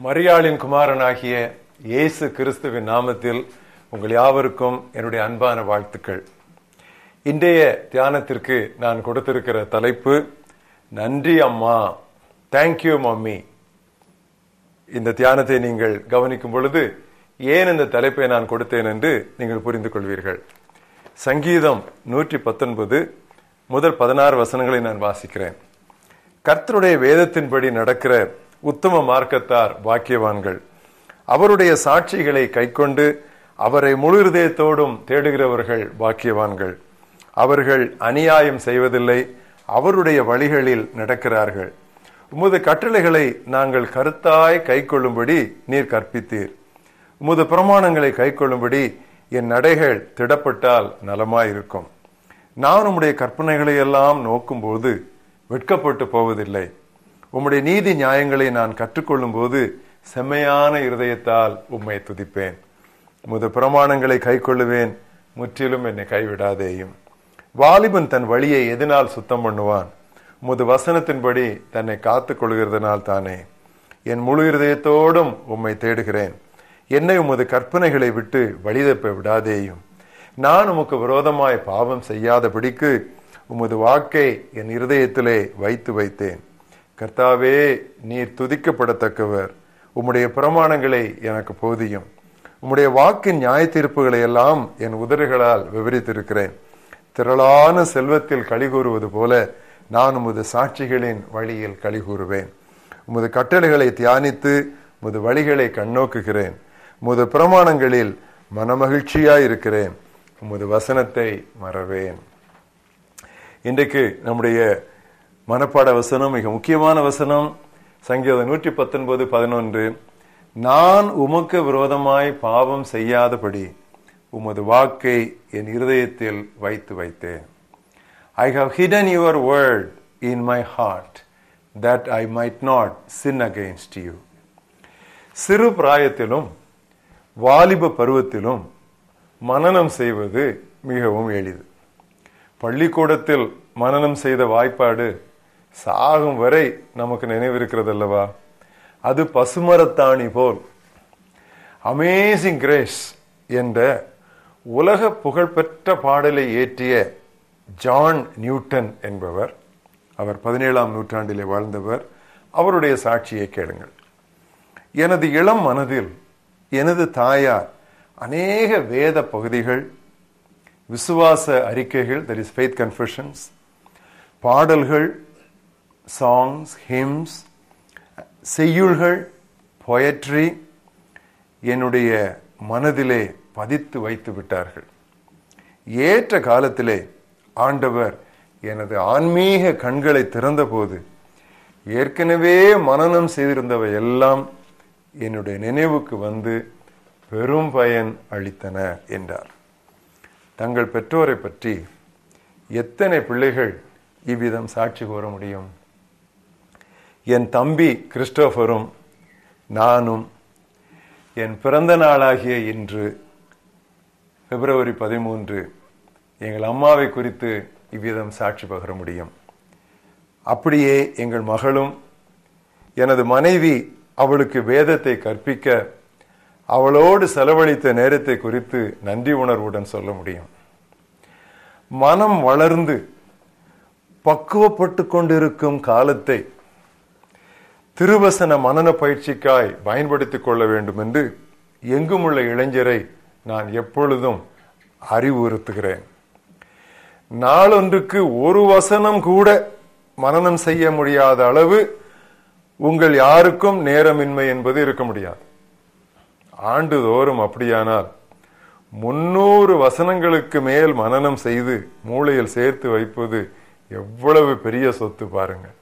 மரியாளின் குமாரனாகிய இயேசு கிறிஸ்துவின் நாமத்தில் உங்கள் யாவருக்கும் என்னுடைய அன்பான வாழ்த்துக்கள். இன்றைய தியானத்திற்கு நான் கொடுத்திருக்கிற தலைப்பு நன்றி அம்மா தேங்க்யூ மம்மி. இந்த தியானத்தை நீங்கள் கவனிக்கும் பொழுது ஏன் இந்த தலைப்பை நான் கொடுத்தேன் என்று நீங்கள் புரிந்து கொள்வீர்கள். சங்கீதம் நூற்றி பத்தொன்பது முதல் பதினாறு வசனங்களை நான் வாசிக்கிறேன். கர்த்தருடைய வேதத்தின்படி நடக்கிற உத்தம மார்க்கத்தார் பாக்கியவான்கள். அவருடைய சாட்சிகளை கைக்கொண்டு அவரை முழு இதயத்தோடும் தேடுகிறவர்கள் பாக்கியவான்கள். அவர்கள் அநியாயம் செய்வதில்லை அவருடைய வழிகளில் நடக்கிறார்கள். உமது கட்டளைகளை நாங்கள் கருத்தாய் கைக்கொள்ளும்படி நீர் கற்பித்தீர். உமது பிரமாணங்களை கைக்கொள்ளும்படி என் நடைகள் திடப்பட்டால் நலமாயிருக்கும். நான் உம்முடைய கற்பனைகளை எல்லாம் நோக்கும்போது வெட்கப்பட்டு போவதில்லை. உம்முடைய நீதி நியாயங்களை நான் கற்றுக்கொள்ளும் போது செம்மையான இருதயத்தால் உம்மை துதிப்பேன். முத பிரமாணங்களை கைக்கொள்ளுவேன். முற்றிலும் என்னை கைவிடாதேயும். வாலிபன் தன் வழியை எதனால் சுத்தம் பண்ணுவான்? முது வசனத்தின்படி தன்னை காத்து கொள்கிறதுனால் தானே. என் முழு இருதயத்தோடும் உம்மை தேடுகிறேன். என்னை உமது கற்பனைகளை விட்டு வழிதப்ப விடாதேயும். நான் உமக்கு விரோதமாய் பாவம் செய்யாதபடிக்கு உமது வாக்கை என் இருதயத்திலே வைத்து வைத்தேன். கர்த்தாவே நீர் துதிக்கப்படத்தக்கவர். உம்முடைய பிரமாணங்களை எனக்கு போதியும். உம்முடைய வாக்கின் நியாய தீர்ப்புகளை எல்லாம் என் உதறுகளால் விவரித்திருக்கிறேன். திரளான செல்வத்தில் களி கூறுவது போல நான் உமது சாட்சிகளின் வழியில் களி கூறுவேன் உமது கட்டளைகளை தியானித்து உமது வழிகளை கண்ணோக்குகிறேன். உமது பிரமாணங்களில் மனமகிழ்ச்சியாயிருக்கிறேன். உமது வசனத்தை மறவேன். இன்றைக்கு நம்முடைய மனப்பாட வசனம் மிக முக்கியமான வசனம். சங்கீதம் நூற்றி பத்தொன்பது பதினொன்று. நான் உமக்கு விரோதமாய் பாவம் செய்யாதபடி உமது வாக்கை என் இருதயத்தில் வைத்து வைத்தேன். I have hidden your word in my heart that I might not sin against you சிறு பிராயத்திலும் வாலிப பருவத்திலும் மனனம் செய்வது மிகவும் எளிது. பள்ளிக்கூடத்தில் மனனம் செய்த வாய்ப்பாடு சாகும் வரை நமக்கு நினைவிருக்கிறது அல்லவா அது பசுமரத்தாணி போல். அமேசிங் கிரேஸ் என்ற உலக புகழ்பெற்ற பாடலை ஏற்றிய ஜான் நியூட்டன் என்பவர் அவர் பதினேழாம் நூற்றாண்டிலே வாழ்ந்தவர் அவருடைய சாட்சியை கேளுங்கள். எனது இளம் மனதில் எனது தாயார் அநேக வேத பகுதிகள் விசுவாச அறிக்கைகள் தட் இஸ் ஃபெய்த் கன்ஃபஷன்ஸ் பாடல்கள் சாங்ஸ் ஹிம்ஸ் செய்யுள்கள் பொயட்ரி என்னுடைய மனதிலே பதித்து வைத்து விட்டார்கள். ஏற்ற காலத்திலே ஆண்டவர் எனது ஆன்மீக கண்களை திறந்தபோது ஏற்கனவே மனநம் செய்திருந்தவை எல்லாம் என்னுடைய நினைவுக்கு வந்து பெரும் பயன் அளித்தன என்றார். தங்கள் பெற்றோரை பற்றி எத்தனை பிள்ளைகள் இவ்விதம் சாட்சி கூற முடியும்? என் தம்பி கிறிஸ்டோபரும் நானும் என் பிறந்த நாளாகிய இன்று பிப்ரவரி பதிமூன்று எங்கள் அம்மாவை குறித்து இவ்விதம் சாட்சி பகர முடியும். அப்படியே எங்கள் மகளும் எனது மனைவி அவளுக்கு வேதத்தை கற்பிக்க அவளோடு செலவழித்த நேரத்தை குறித்து நன்றி உணர்வுடன் சொல்ல முடியும். மனம் வளர்ந்து பக்குவப்பட்டு கொண்டிருக்கும் காலத்தை திருவசன மனன பயிற்சிக்காய் பயன்படுத்தி கொள்ள வேண்டும் என்று எங்குமுள்ள இளைஞரை நான் எப்பொழுதும் அறிவுறுத்துகிறேன். நாளொன்றுக்கு ஒரு வசனம் கூட மனநம் செய்ய முடியாத அளவு உங்கள் யாருக்கும் நேரமின்மை என்பது இருக்க முடியாது. ஆண்டுதோறும் அப்படியானால் முன்னூறு வசனங்களுக்கு மேல் மனநம் செய்து மூளையில் சேர்த்து வைப்பது எவ்வளவு பெரிய சொத்து பாருங்கள்.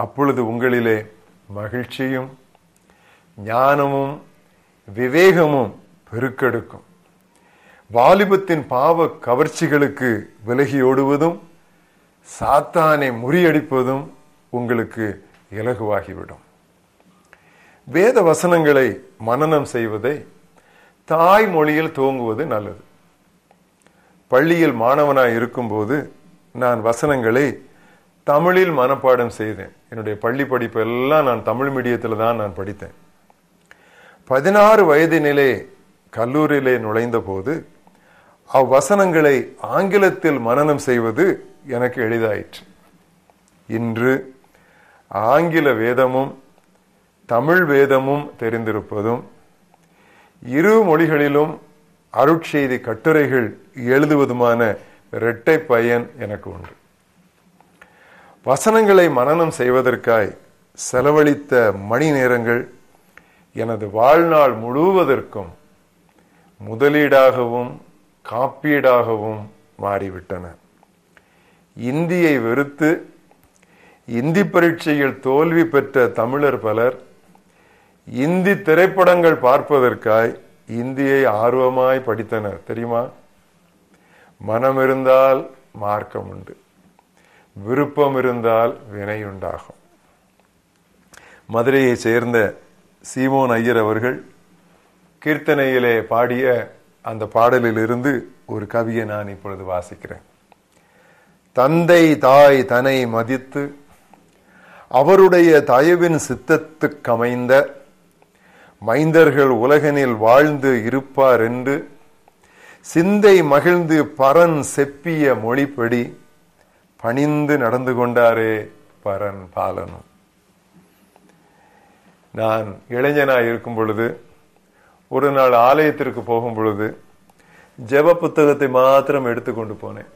அப்பொழுது உங்களிலே மகிழ்ச்சியும் ஞானமும் விவேகமும் பெருக்கெடுக்கும். வாலிபத்தின் பாவ கவர்ச்சிகளுக்கு விலகி ஓடுவதும் சாத்தானை முறியடிப்பதும் உங்களுக்கு இலகுவாகிவிடும். வேத வசனங்களை மனநம் செய்வதை தாய்மொழியில் துவங்குவது நல்லது. பள்ளியில் மாணவனாய் இருக்கும்போது நான் வசனங்களை தமிழில் மனப்பாடம் செய்தேன். என்னுடைய பள்ளி படிப்பு எல்லாம் நான் தமிழ் மீடியத்தில் தான் நான் படித்தேன். பதினாறு வயதினிலே கல்லூரியிலே நுழைந்த போது அவ்வசனங்களை ஆங்கிலத்தில் மனநம் செய்வது எனக்கு எளிதாயிற்று. இன்று ஆங்கில வேதமும் தமிழ் வேதமும் தெரிந்திருப்பதும் இரு மொழிகளிலும் அருட்செய்தி கட்டுரைகள் எழுதுவதுமான இரட்டை பயன் எனக்கு உண்டு. வசனங்களை மனநம் செய்வதற்காய் செலவழித்த மணி நேரங்கள் எனது வாழ்நாள் முழுவதற்கும் முதலீடாகவும் காப்பீடாகவும் மாறிவிட்டன. இந்தியை வெறுத்து இந்தி பரீட்சையில் தோல்வி பெற்ற தமிழர் பலர் இந்தி திரைப்படங்கள் பார்ப்பதற்காய் இந்தியை ஆர்வமாய் படித்தனர். தெரியுமா? மனம் இருந்தால் மார்க்கம் உண்டு. விருப்பம் இருந்தால் வினை உண்டாகும் மதுரையை சேர்ந்த சீமோன் ஐயர் அவர்கள் கீர்த்தனையிலே பாடிய அந்த பாடலிலிருந்து ஒரு கவியை நான் இப்பொழுது வாசிக்கிறேன். தந்தை தாய் தனை மதித்து அவருடைய தயவின் சித்தத்துக்கமைந்த மைந்தர்கள் உலகனில் வாழ்ந்து இருப்பார் என்று சிந்தை மகிழ்ந்து பரன் செப்பிய மொழிப்படி பணிந்து நடந்து கொண்டாரே பரன் பாலனும். நான் இளைஞனாக இருக்கும் பொழுது ஒரு நாள் ஆலயத்திற்கு போகும் பொழுது ஜெப புத்தகத்தை மாத்திரம் எடுத்துக்கொண்டு போனேன்.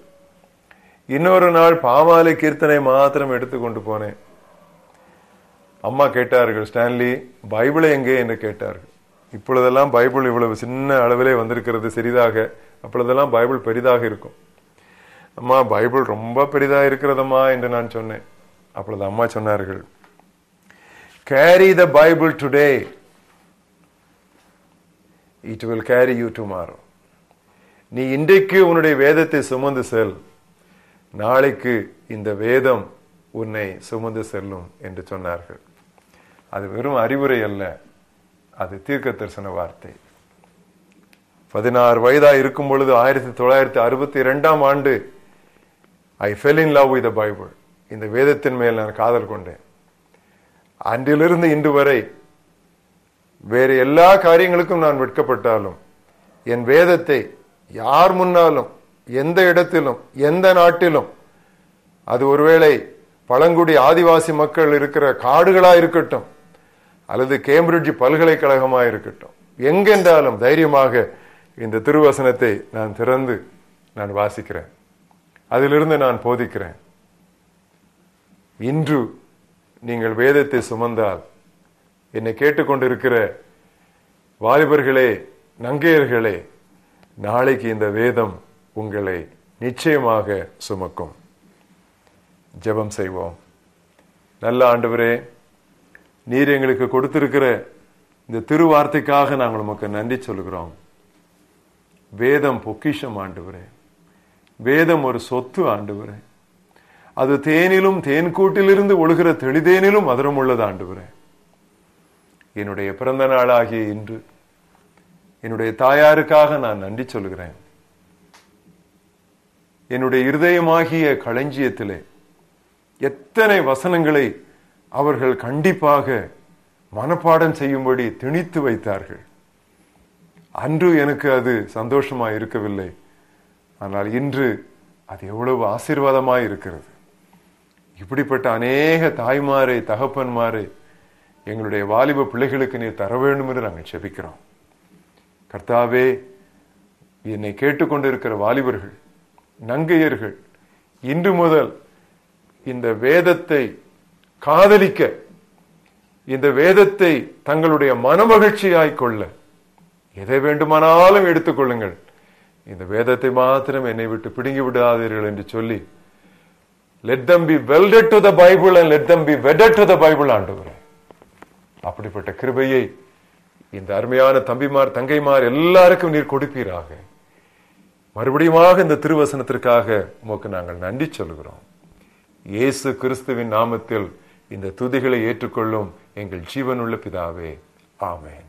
இன்னொரு நாள் பாமாலை கீர்த்தனை மாத்திரம் எடுத்துக்கொண்டு போனேன். அம்மா கேட்டார்கள் ஸ்டான்லி பைபிளை எங்கே? என்று கேட்டார்கள். இப்பொழுதெல்லாம் பைபிள் இவ்வளவு சின்ன அளவிலே வந்திருக்கிறது சிறிதாக. அப்பொழுதெல்லாம் பைபிள் பெரிதாக இருக்கும். அம்மா பைபிள் ரொம்ப பெரிதா இருக்கிறதம்மா என்று நான் சொன்னேன். அப்பொழுது அம்மா சொன்னார்கள் carry the Bible today it will carry you tomorrow நீ இன்றைக்கு உன்னுடைய வேதத்தை சுமந்து செல். நாளைக்கு இந்த வேதம் உன்னை சுமந்து செல்லும் என்று சொன்னார்கள். அது வெறும் அறிவுரை அல்ல அது தீர்க்க தரிசன வார்த்தை. பதினாறு வயதா இருக்கும் பொழுது ஆயிரத்தி தொள்ளாயிரத்தி அறுபத்தி இரண்டாம் ஆண்டு I fell in love with Bible இந்த வேதத்தின் மேல் நான் காதல் கொண்டேன். அன்றிலிருந்து இன்று வரை வேறு எல்லா காரியங்களுக்கும் நான் வெட்கப்பட்டாலும் என் வேதத்தை யார் முன்னாலும் எந்த இடத்திலும் எந்த நாட்டிலும் அது ஒருவேளை பழங்குடி ஆதிவாசி மக்கள் இருக்கிற காடுகளா இருக்கட்டும் அல்லது கேம்பிரிட்ஜ் பல்கலைக்கழகமா இருக்கட்டும் எங்கென்றாலும் தைரியமாக இந்த திருவசனத்தை நான் திறந்து நான் வாசிக்கிறேன். அதிலிருந்து நான் போதிக்கிறேன். இன்று நீங்கள் வேதத்தை சுமந்தால் என்னை கேட்டுக்கொண்டிருக்கிற வாலிபர்களே நங்கையர்களே நாளைக்கு இந்த வேதம் உங்களை நிச்சயமாக சுமக்கும். ஜெபம் செய்வோம். நல்ல ஆண்டவரே நீர் எங்களுக்கு கொடுத்திருக்கிற இந்த திருவார்த்தைக்காக நாங்கள் உமக்கு நன்றி சொல்கிறோம் வேதம் பொக்கிஷம் ஆண்டவரே. வேதம் ஒரு சொத்து ஆண்டுவரே. அது தேனிலும் தேன் கூட்டிலிருந்து ஒழுகிற தெளிதேனிலும் மதுரம் உள்ளது ஆண்டுவரே. என்னுடைய பிறந்த நாளாகிய இன்று என்னுடைய தாயாருக்காக நான் நன்றி சொல்கிறேன். என்னுடைய இருதயமாகிய களஞ்சியத்திலே எத்தனை வசனங்களை அவர்கள் கண்டிப்பாக மனப்பாடம் செய்யும்படி திணித்து வைத்தார்கள். அன்று எனக்கு அது சந்தோஷமா இருக்கவில்லை ஆனால் இன்று அது எவ்வளவு ஆசீர்வாதமாய் இருக்கிறது. இப்படிப்பட்ட அநேக தாய்மாரை தகப்பன்மாரை எங்களுடைய வாலிப பிள்ளைகளுக்கு நீர் தர வேண்டும் என்று நாங்கள் செபிக்கிறோம். கர்த்தாவே என்னை கேட்டுக்கொண்டிருக்கிற வாலிபர்கள் நங்கையர்கள் இன்று முதல் இந்த வேதத்தை காதலிக்க இந்த வேதத்தை தங்களுடைய மனமகிழ்ச்சியாய் கொள்ள எதை வேண்டுமானாலும் எடுத்துக்கொள்ளுங்கள் இந்த வேதத்தை மாத்திரம் என்னை விட்டு பிடுங்கி விடாதீர்கள் என்று சொல்லி let them be welded to the Bible and let them be wedded to the Bible ஆண்டவரே. அப்படிப்பட்ட கிருபையை இந்த அருமையான தம்பிமார் தங்கைமார் எல்லாருக்கும் நீர் கொடுப்பீராக. மறுபடியுமாக இந்த திருவசனத்திற்காக உமக்கு நாங்கள் நன்றி சொல்கிறோம். இயேசு கிறிஸ்துவின் நாமத்தில் இந்த துதிகளை ஏற்றுக்கொள்ளும் எங்கள் ஜீவனுள்ள பிதாவே. ஆமேன்.